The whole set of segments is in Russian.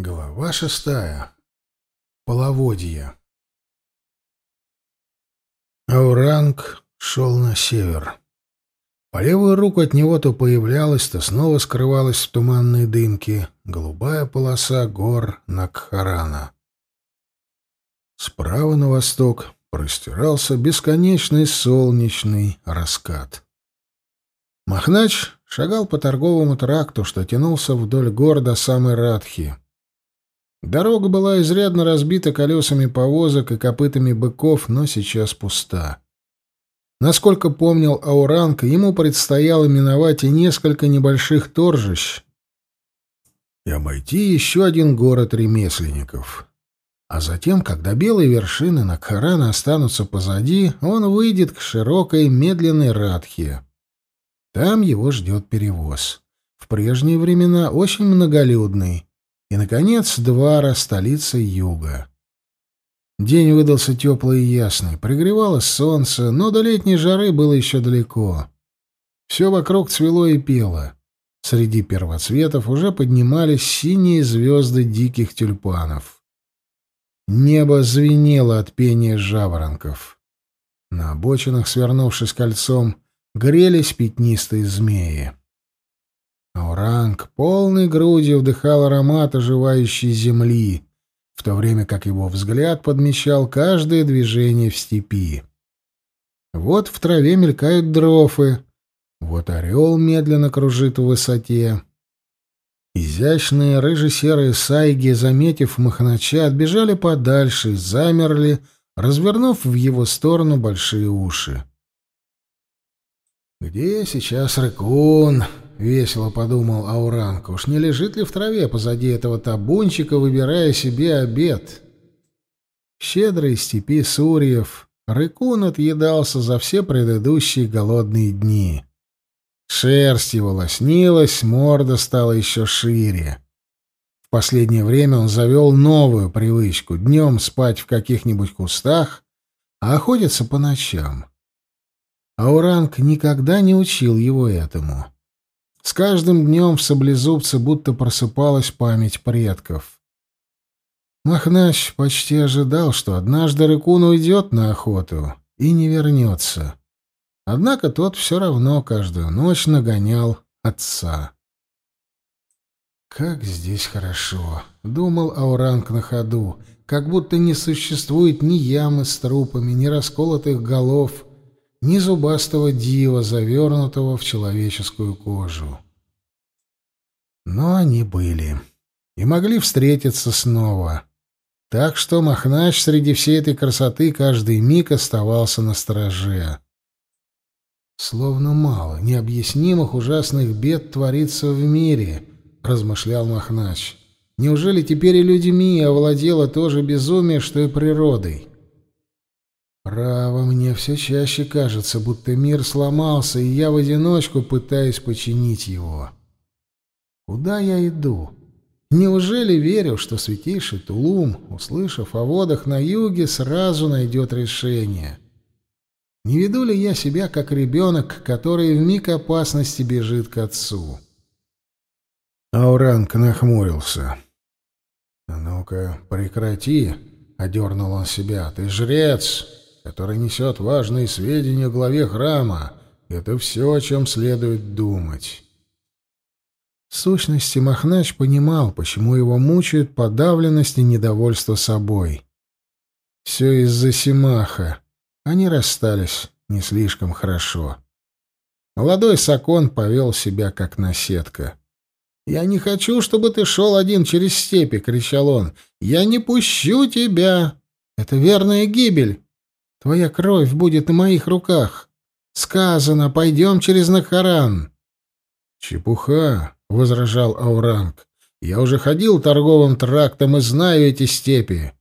Глава шестая. Половодье. Ауранг шел на север. По левую руку от него то появлялась, то снова скрывалась в туманной дымке голубая полоса гор Накхарана. Справа на восток простирался бесконечный солнечный раскат. Махнач шагал по торговому тракту, что тянулся вдоль гор до самой Радхи. Дорога была изрядно разбита колесами повозок и копытами быков, но сейчас пуста. Насколько помнил Ауранг, ему предстояло миновать и несколько небольших торжищ и обойти еще один город ремесленников. А затем, когда белые вершины Накхарана останутся позади, он выйдет к широкой медленной Радхе. Там его ждет перевоз. В прежние времена очень многолюдный, и, наконец, Двара, столица юга. День выдался теплый и ясный, пригревало солнце, но до летней жары было еще далеко. Все вокруг цвело и пело. Среди первоцветов уже поднимались синие звезды диких тюльпанов. Небо звенело от пения жаворонков. На обочинах, свернувшись кольцом, грелись пятнистые змеи а Уранг полной грудью вдыхал аромат оживающей земли, в то время как его взгляд подмечал каждое движение в степи. Вот в траве мелькают дрофы, вот орел медленно кружит в высоте. Изящные рыже-серые сайги, заметив махнача, отбежали подальше, и замерли, развернув в его сторону большие уши. «Где сейчас рыкун?» Весело подумал Ауранка, уж не лежит ли в траве позади этого табунчика, выбирая себе обед? Щедрый степи Сурьев, рыкун отъедался за все предыдущие голодные дни. Шерсть его лоснилась, морда стала еще шире. В последнее время он завел новую привычку — днем спать в каких-нибудь кустах, а охотиться по ночам. Ауранг никогда не учил его этому. С каждым днем в саблезубце будто просыпалась память предков. Махнач почти ожидал, что однажды Рыкун уйдет на охоту и не вернется. Однако тот все равно каждую ночь нагонял отца. «Как здесь хорошо!» — думал Ауранг на ходу. «Как будто не существует ни ямы с трупами, ни расколотых голов, ни зубастого дива, завернутого в человеческую кожу. Но они были и могли встретиться снова. Так что Махнач среди всей этой красоты каждый миг оставался на страже. «Словно мало необъяснимых ужасных бед творится в мире», — размышлял Махнач. «Неужели теперь и людьми овладело то же безумие, что и природой?» Право, мне все чаще кажется, будто мир сломался, и я в одиночку пытаюсь починить его. Куда я иду? Неужели верю, что святейший Тулум, услышав о водах на юге, сразу найдет решение? Не веду ли я себя как ребенок, который в миг опасности бежит к отцу? Ауранг нахмурился. «А ну-ка, прекрати!» — одернул он себя. «Ты жрец!» который несет важные сведения о главе храма. Это все, о чем следует думать. В сущности, Махнач понимал, почему его мучают подавленность и недовольство собой. Все из-за Симаха. Они расстались не слишком хорошо. Молодой Сакон повел себя как наседка. «Я не хочу, чтобы ты шел один через степи!» — кричал он. «Я не пущу тебя! Это верная гибель!» Твоя кровь будет на моих руках. Сказано, пойдем через Нахаран. Чепуха, — возражал Ауранг. Я уже ходил торговым трактом и знаю эти степи.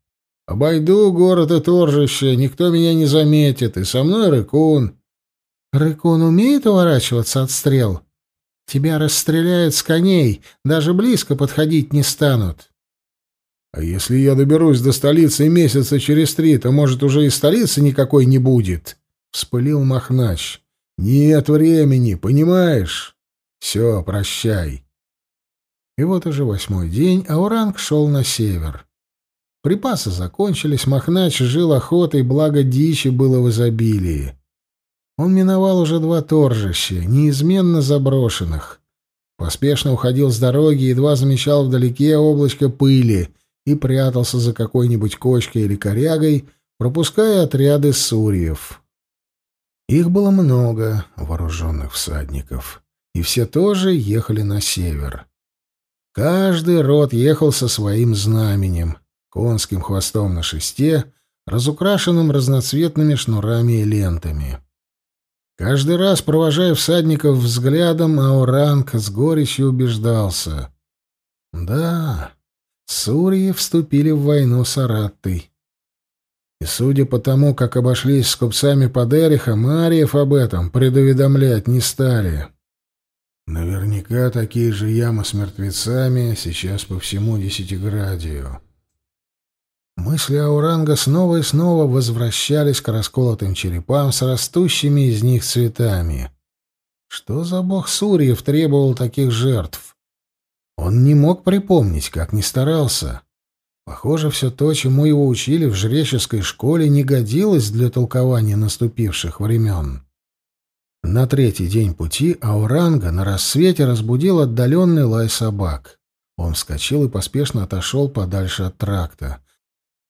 Обойду город и торжище, никто меня не заметит, и со мной рыкун. Рыкун умеет уворачиваться от стрел? Тебя расстреляют с коней, даже близко подходить не станут. А если я доберусь до столицы месяца через три, то, может, уже и столицы никакой не будет?» — вспылил Махнач. «Нет времени, понимаешь? Все, прощай». И вот уже восьмой день Ауранг шел на север. Припасы закончились, Махнач жил охотой, благо дичи было в изобилии. Он миновал уже два торжища, неизменно заброшенных. Поспешно уходил с дороги, едва замечал вдалеке облачко пыли — и прятался за какой-нибудь кочкой или корягой, пропуская отряды сурьев. Их было много, вооруженных всадников, и все тоже ехали на север. Каждый род ехал со своим знаменем, конским хвостом на шесте, разукрашенным разноцветными шнурами и лентами. Каждый раз, провожая всадников взглядом, Ауранг с горечью убеждался. «Да, Сурьи вступили в войну с Араттой. И судя по тому, как обошлись с купцами под Эрихом, Ариев об этом предуведомлять не стали. Наверняка такие же ямы с мертвецами сейчас по всему Десятиградию. Мысли Ауранга снова и снова возвращались к расколотым черепам с растущими из них цветами. Что за бог Сурьев требовал таких жертв? Он не мог припомнить, как не старался. Похоже, все то, чему его учили в жреческой школе, не годилось для толкования наступивших времен. На третий день пути Ауранга на рассвете разбудил отдаленный лай собак. Он вскочил и поспешно отошел подальше от тракта.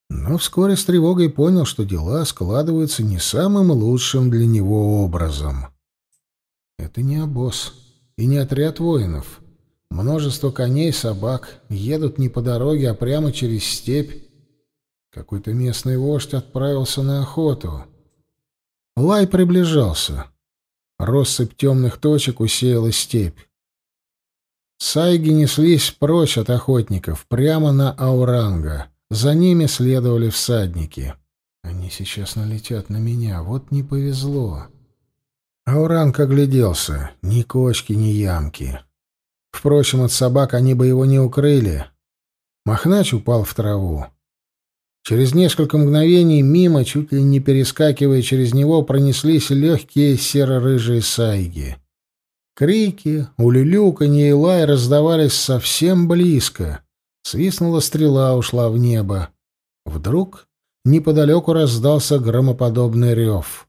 Но вскоре с тревогой понял, что дела складываются не самым лучшим для него образом. Это не обоз и не отряд воинов — Множество коней собак едут не по дороге, а прямо через степь. Какой-то местный вождь отправился на охоту. Лай приближался. Россыпь темных точек усеяла степь. Сайги неслись прочь от охотников, прямо на Ауранга. За ними следовали всадники. Они сейчас налетят на меня, вот не повезло. Ауранг огляделся. Ни кочки, ни ямки. Впрочем, от собак они бы его не укрыли. Мохнач упал в траву. Через несколько мгновений мимо, чуть ли не перескакивая через него, пронеслись легкие серо-рыжие сайги. Крики, улюлюканье и лай раздавались совсем близко. Свистнула стрела, ушла в небо. Вдруг неподалеку раздался громоподобный рев.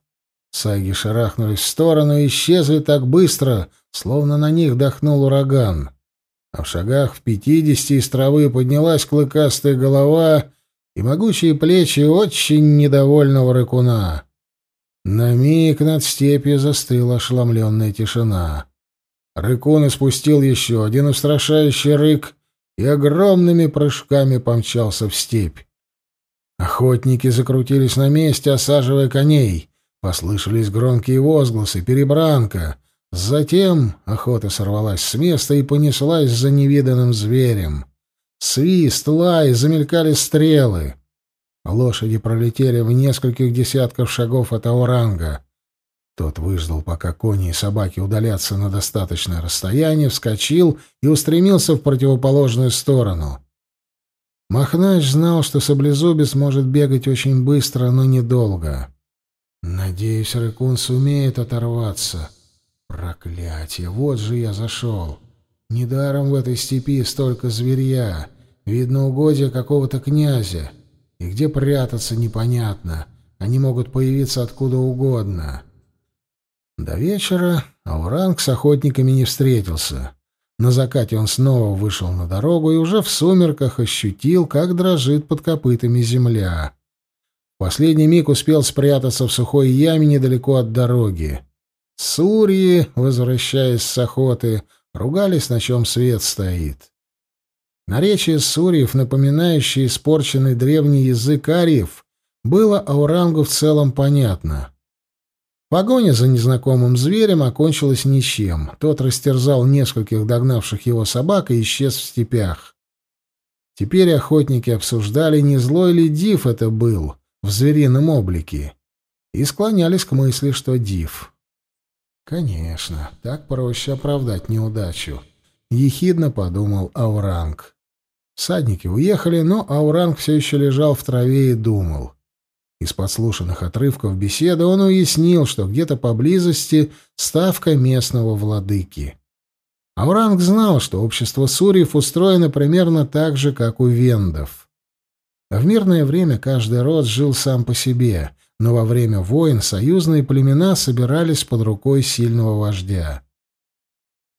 Саги шарахнулись в сторону и исчезли так быстро, словно на них дохнул ураган. А в шагах в пятидесяти из травы поднялась клыкастая голова и могучие плечи очень недовольного рыкуна. На миг над степью застыла ошеломленная тишина. Рыкун испустил еще один устрашающий рык и огромными прыжками помчался в степь. Охотники закрутились на месте, осаживая коней. Послышались громкие возгласы, перебранка. Затем охота сорвалась с места и понеслась за невиданным зверем. Свист, лай, замелькали стрелы. Лошади пролетели в нескольких десятков шагов от Ауранга. Тот выждал, пока кони и собаки удалятся на достаточное расстояние, вскочил и устремился в противоположную сторону. Махнач знал, что саблезубец может бегать очень быстро, но недолго. Надеюсь, Рыкун сумеет оторваться. Проклятие, вот же я зашел. Недаром в этой степи столько зверья. Видно угодья какого-то князя. И где прятаться, непонятно. Они могут появиться откуда угодно. До вечера Ауранг с охотниками не встретился. На закате он снова вышел на дорогу и уже в сумерках ощутил, как дрожит под копытами земля последний миг успел спрятаться в сухой яме недалеко от дороги. Сурьи, возвращаясь с охоты, ругались, на чем свет стоит. Наречие сурьев, напоминающее испорченный древний язык ариев, было Аурангу в целом понятно. Погоня за незнакомым зверем окончилась ничем. Тот растерзал нескольких догнавших его собак и исчез в степях. Теперь охотники обсуждали, не злой ли див это был, в зверином облике, и склонялись к мысли, что див. Конечно, так проще оправдать неудачу. Ехидно подумал Ауранг. Садники уехали, но Ауранг все еще лежал в траве и думал. Из подслушанных отрывков беседы он уяснил, что где-то поблизости ставка местного владыки. Ауранг знал, что общество Сурьев устроено примерно так же, как у вендов. А в мирное время каждый род жил сам по себе, но во время войн союзные племена собирались под рукой сильного вождя.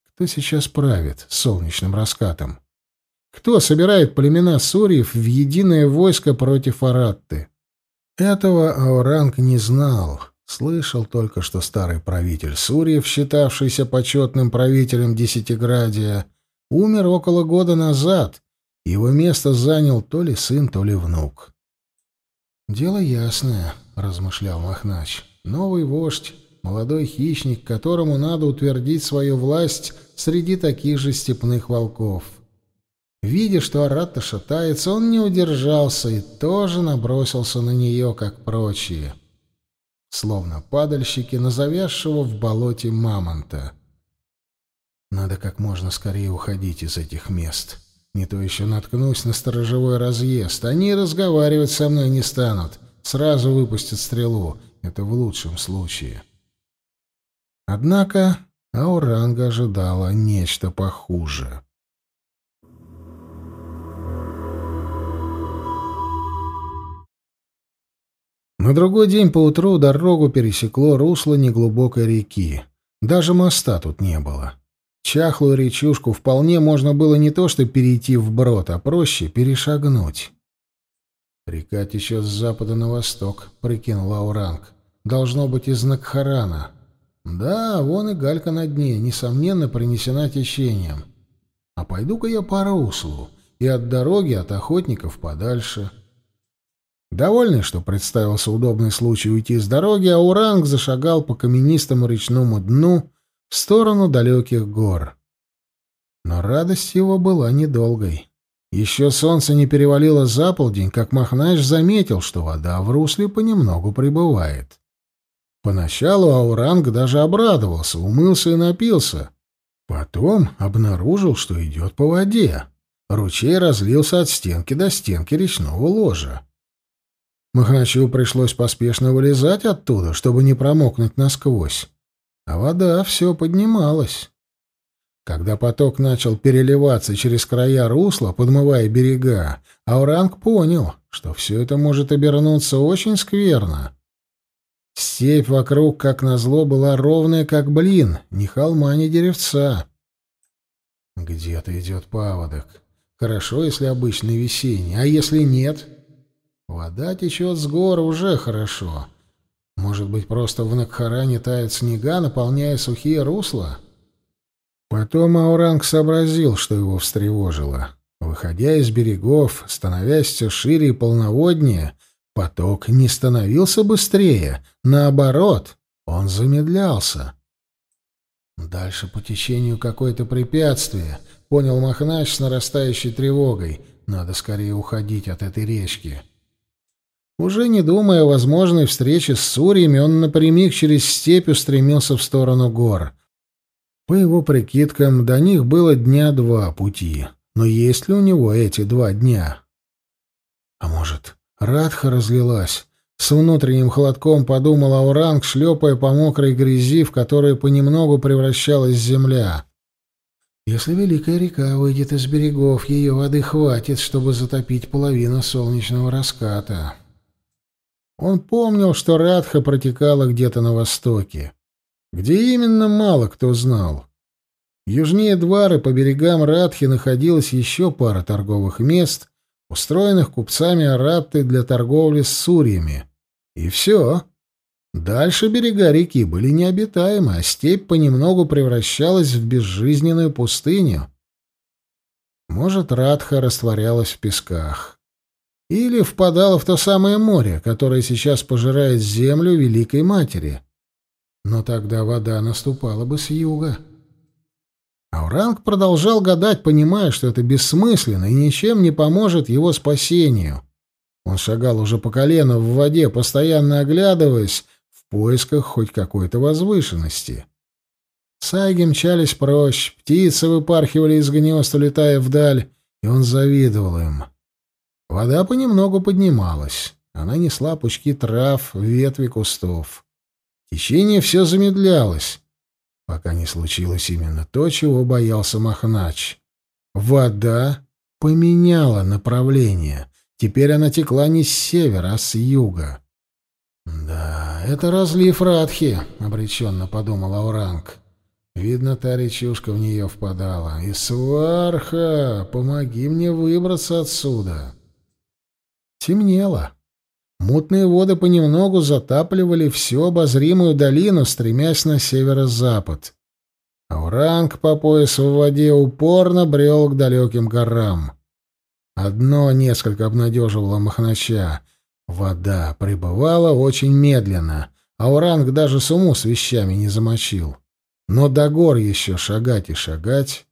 Кто сейчас правит солнечным раскатом? Кто собирает племена Суриев в единое войско против Аратты? Этого Ауранг не знал. Слышал только, что старый правитель Сурьев, считавшийся почетным правителем Десятиградия, умер около года назад, его место занял то ли сын, то ли внук. «Дело ясное», — размышлял Махнач. «Новый вождь, молодой хищник, которому надо утвердить свою власть среди таких же степных волков. Видя, что Аратта шатается, он не удержался и тоже набросился на нее, как прочие, словно падальщики на завязшего в болоте мамонта. Надо как можно скорее уходить из этих мест. Не то еще наткнусь на сторожевой разъезд. Они разговаривать со мной не станут. Сразу выпустят стрелу. Это в лучшем случае. Однако Ауранга ожидала нечто похуже. На другой день поутру дорогу пересекло русло неглубокой реки. Даже моста тут не было. Чахлую речушку вполне можно было не то что перейти вброд, а проще перешагнуть. «Река течет с запада на восток», — прикинул Ауранг. «Должно быть из Накхарана». «Да, вон и галька на дне, несомненно, принесена течением. А пойду-ка я по руслу и от дороги, от охотников подальше». Довольный, что представился удобный случай уйти с дороги, Ауранг зашагал по каменистому речному дну, в сторону далеких гор. Но радость его была недолгой. Еще солнце не перевалило за полдень, как Махнаш заметил, что вода в русле понемногу прибывает. Поначалу Ауранг даже обрадовался, умылся и напился. Потом обнаружил, что идет по воде. Ручей разлился от стенки до стенки речного ложа. Махначу пришлось поспешно вылезать оттуда, чтобы не промокнуть насквозь а вода все поднималась. Когда поток начал переливаться через края русла, подмывая берега, Ауранг понял, что все это может обернуться очень скверно. Степь вокруг, как назло, была ровная, как блин, ни холма, ни деревца. Где-то идет паводок. Хорошо, если обычный весенний, а если нет? Вода течет с гор уже хорошо. Хорошо. Может быть, просто в Накхаране тает снега, наполняя сухие русла? Потом Ауранг сообразил, что его встревожило. Выходя из берегов, становясь все шире и полноводнее, поток не становился быстрее. Наоборот, он замедлялся. «Дальше по течению какое-то препятствие», — понял Махнач с нарастающей тревогой. «Надо скорее уходить от этой речки». Уже не думая о возможной встрече с Сурьями, он напрямик через степь устремился в сторону гор. По его прикидкам, до них было дня два пути. Но есть ли у него эти два дня? А может, Радха разлилась? С внутренним холодком подумал Ауранг, шлепая по мокрой грязи, в которую понемногу превращалась земля. Если Великая река выйдет из берегов, ее воды хватит, чтобы затопить половину солнечного раската. Он помнил, что Радха протекала где-то на востоке. Где именно, мало кто знал. Южнее Двары по берегам Радхи находилась еще пара торговых мест, устроенных купцами Аратты для торговли с сурьями. И все. Дальше берега реки были необитаемы, а степь понемногу превращалась в безжизненную пустыню. Может, Радха растворялась в песках или впадала в то самое море, которое сейчас пожирает землю Великой Матери. Но тогда вода наступала бы с юга. Ауранг продолжал гадать, понимая, что это бессмысленно и ничем не поможет его спасению. Он шагал уже по колено в воде, постоянно оглядываясь в поисках хоть какой-то возвышенности. Сайги мчались прочь, птицы выпархивали из гнезд, улетая вдаль, и он завидовал им. — Вода понемногу поднималась. Она несла пучки трав, ветви кустов. Течение все замедлялось, пока не случилось именно то, чего боялся Махнач. Вода поменяла направление. Теперь она текла не с севера, а с юга. «Да, это разлив Радхи», — обреченно подумал Ауранг. «Видно, та речушка в нее впадала. И сварха, помоги мне выбраться отсюда». Темнело. Мутные воды понемногу затапливали всю обозримую долину, стремясь на северо-запад. Ауранг по поясу в воде упорно брел к далеким горам. Одно несколько обнадеживало Махнача. Вода прибывала очень медленно. Ауранг даже суму с вещами не замочил. Но до гор еще шагать и шагать.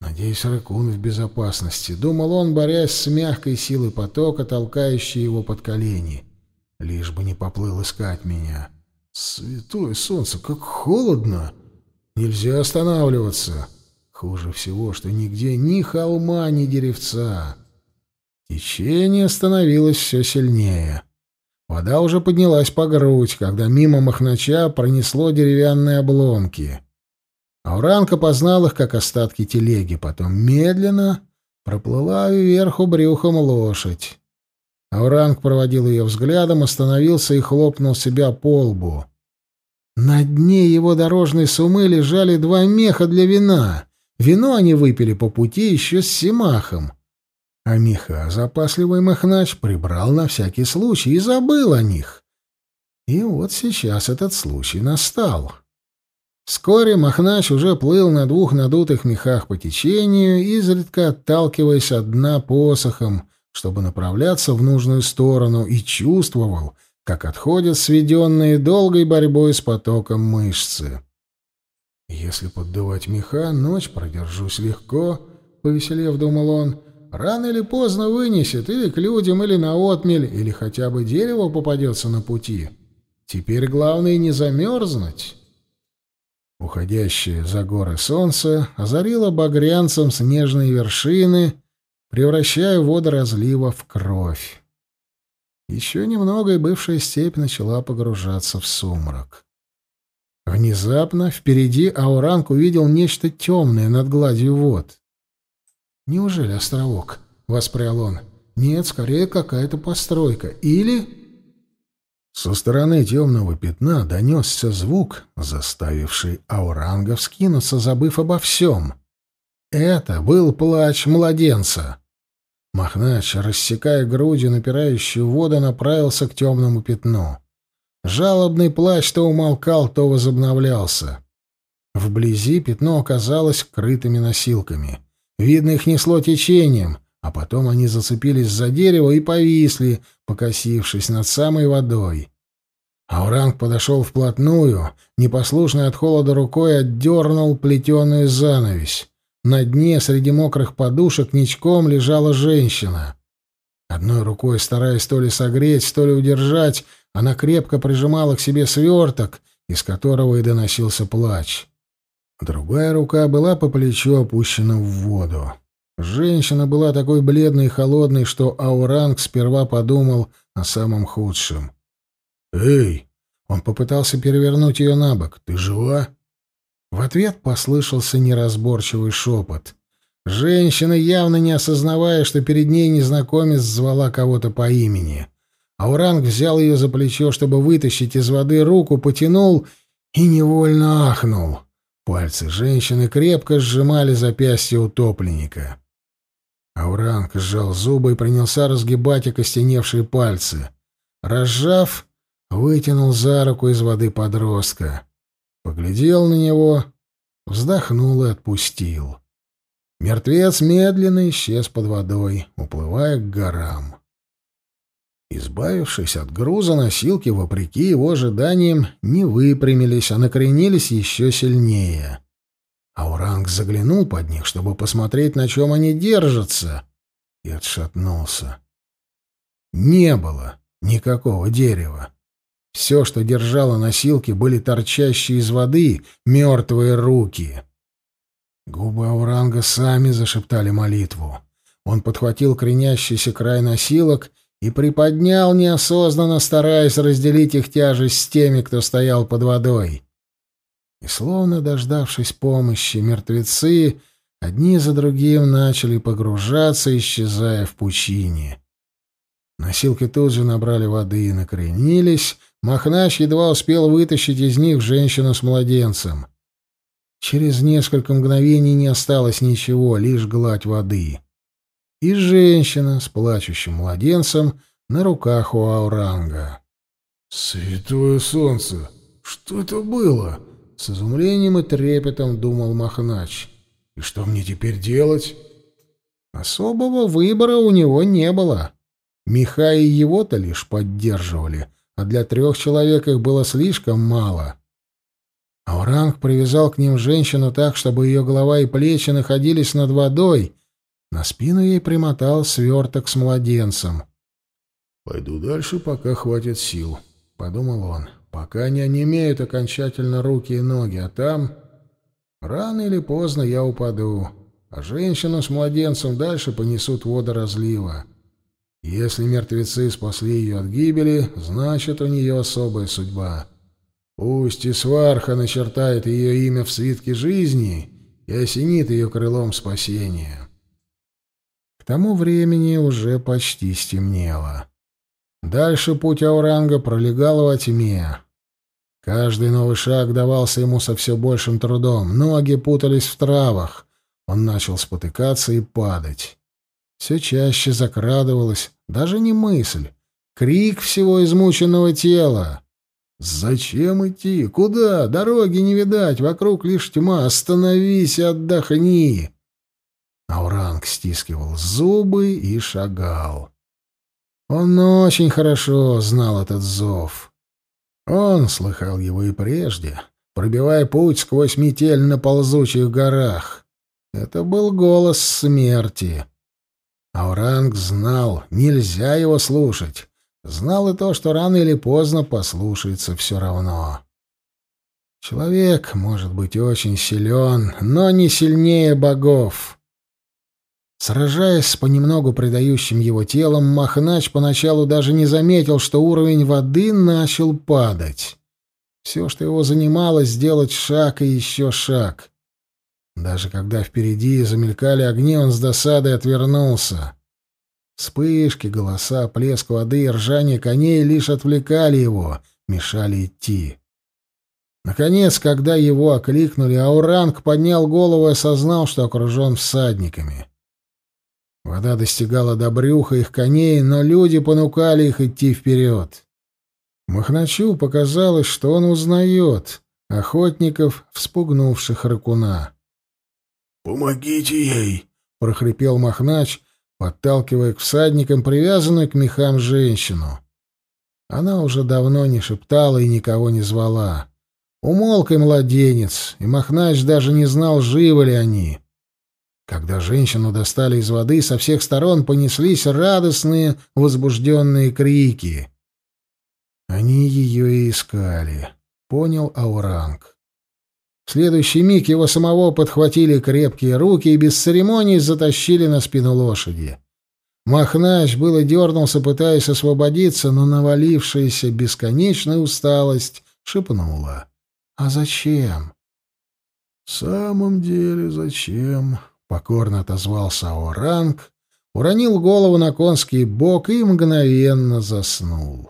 Надеюсь, ракун в безопасности, думал он, борясь с мягкой силой потока, толкающей его под колени. Лишь бы не поплыл искать меня. Святое солнце, как холодно! Нельзя останавливаться. Хуже всего, что нигде ни холма, ни деревца. Течение становилось все сильнее. Вода уже поднялась по грудь, когда мимо махнача пронесло деревянные обломки. Ауранка познал их, как остатки телеги, потом медленно проплыла вверху брюхом лошадь. Ауранг проводил ее взглядом, остановился и хлопнул себя по лбу. На дне его дорожной сумы лежали два меха для вина. Вино они выпили по пути еще с Симахом. А меха запасливый махнач прибрал на всякий случай и забыл о них. И вот сейчас этот случай настал. Вскоре Махнач уже плыл на двух надутых мехах по течению, изредка отталкиваясь от дна посохом, чтобы направляться в нужную сторону, и чувствовал, как отходят сведенные долгой борьбой с потоком мышцы. «Если поддувать меха, ночь продержусь легко», — повеселев думал он, — «рано или поздно вынесет, или к людям, или на отмель, или хотя бы дерево попадется на пути. Теперь главное не замерзнуть». Уходящее за горы солнце озарило багрянцам снежные вершины, превращая воды разлива в кровь. Еще немного, и бывшая степь начала погружаться в сумрак. Внезапно впереди Ауранг увидел нечто темное над гладью вод. «Неужели островок?» — воспрял он. «Нет, скорее какая-то постройка. Или...» Со стороны темного пятна донесся звук, заставивший Ауранга вскинуться, забыв обо всем. Это был плач младенца. Махнач, рассекая грудью напирающую воду, направился к темному пятну. Жалобный плач то умолкал, то возобновлялся. Вблизи пятно оказалось крытыми носилками. Видно, их несло течением — а потом они зацепились за дерево и повисли, покосившись над самой водой. Ауранг подошел вплотную, непослушный от холода рукой отдернул плетеную занавесь. На дне среди мокрых подушек ничком лежала женщина. Одной рукой, стараясь то ли согреть, то ли удержать, она крепко прижимала к себе сверток, из которого и доносился плач. Другая рука была по плечу опущена в воду. Женщина была такой бледной и холодной, что Ауранг сперва подумал о самом худшем. «Эй!» Он попытался перевернуть ее на бок. «Ты жива?» В ответ послышался неразборчивый шепот. Женщина, явно не осознавая, что перед ней незнакомец, звала кого-то по имени. Ауранг взял ее за плечо, чтобы вытащить из воды руку, потянул и невольно ахнул. Пальцы женщины крепко сжимали запястье утопленника. Ауранг сжал зубы и принялся разгибать окостеневшие пальцы. Разжав, вытянул за руку из воды подростка. Поглядел на него, вздохнул и отпустил. Мертвец медленно исчез под водой, уплывая к горам. Избавившись от груза, носилки, вопреки его ожиданиям, не выпрямились, а накренились еще сильнее. Ауранг заглянул под них, чтобы посмотреть, на чем они держатся, и отшатнулся. Не было никакого дерева. Все, что держало носилки, были торчащие из воды мертвые руки. Губы Ауранга сами зашептали молитву. Он подхватил кренящийся край носилок и приподнял неосознанно, стараясь разделить их тяжесть с теми, кто стоял под водой. И словно дождавшись помощи, мертвецы одни за другим начали погружаться, исчезая в пучине. Носилки тут же набрали воды и накренились. Махнач едва успел вытащить из них женщину с младенцем. Через несколько мгновений не осталось ничего, лишь гладь воды. И женщина с плачущим младенцем на руках у Ауранга. «Святое солнце! Что это было?» С изумлением и трепетом думал Махнач. «И что мне теперь делать?» Особого выбора у него не было. Миха и его-то лишь поддерживали, а для трех человек их было слишком мало. Ауранг привязал к ним женщину так, чтобы ее голова и плечи находились над водой. На спину ей примотал сверток с младенцем. «Пойду дальше, пока хватит сил», — подумал он пока не онемеют окончательно руки и ноги, а там... Рано или поздно я упаду, а женщину с младенцем дальше понесут водоразлива. Если мертвецы спасли ее от гибели, значит, у нее особая судьба. Пусть и сварха начертает ее имя в свитке жизни и осенит ее крылом спасения. К тому времени уже почти стемнело. Дальше путь Ауранга пролегал во тьме. Каждый новый шаг давался ему со все большим трудом. Ноги путались в травах. Он начал спотыкаться и падать. Все чаще закрадывалась даже не мысль, крик всего измученного тела. «Зачем идти? Куда? Дороги не видать, вокруг лишь тьма. Остановись и отдохни!» Ауранг стискивал зубы и шагал. Он очень хорошо знал этот зов. Он слыхал его и прежде, пробивая путь сквозь метель на ползучих горах. Это был голос смерти. Ауранг знал, нельзя его слушать. Знал и то, что рано или поздно послушается все равно. Человек может быть очень силен, но не сильнее богов. Сражаясь с понемногу предающим его телом, Махнач поначалу даже не заметил, что уровень воды начал падать. Все, что его занимало, сделать шаг и еще шаг. Даже когда впереди замелькали огни, он с досадой отвернулся. Вспышки, голоса, плеск воды и ржание коней лишь отвлекали его, мешали идти. Наконец, когда его окликнули, Ауранг поднял голову и осознал, что окружен всадниками — Вода достигала до брюха их коней, но люди понукали их идти вперед. Махначу показалось, что он узнает охотников, вспугнувших ракуна. «Помогите ей!» — прохрипел Махнач, подталкивая к всадникам привязанную к мехам женщину. Она уже давно не шептала и никого не звала. Умолк и младенец, и Махнач даже не знал, живы ли они. Когда женщину достали из воды, со всех сторон понеслись радостные, возбужденные крики. Они ее и искали, понял Ауранг. В следующий миг его самого подхватили крепкие руки и без церемоний затащили на спину лошади. Махнач было дернулся, пытаясь освободиться, но навалившаяся бесконечная усталость шепнула. «А зачем?» «В самом деле зачем?» Покорно отозвался Оранг, уронил голову на конский бок и мгновенно заснул.